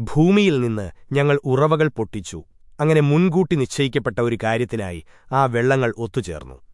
ഭൂമിയിൽ നിന്ന് ഞങ്ങൾ ഉറവകൾ പൊട്ടിച്ചു. അങ്ങനെ മുൻകൂട്ടി നിശ്ചയിക്കപ്പെട്ട ഒരു കാര്യത്തിനായി ആ വെള്ളങ്ങൾ ഒത്തുചേർന്നു.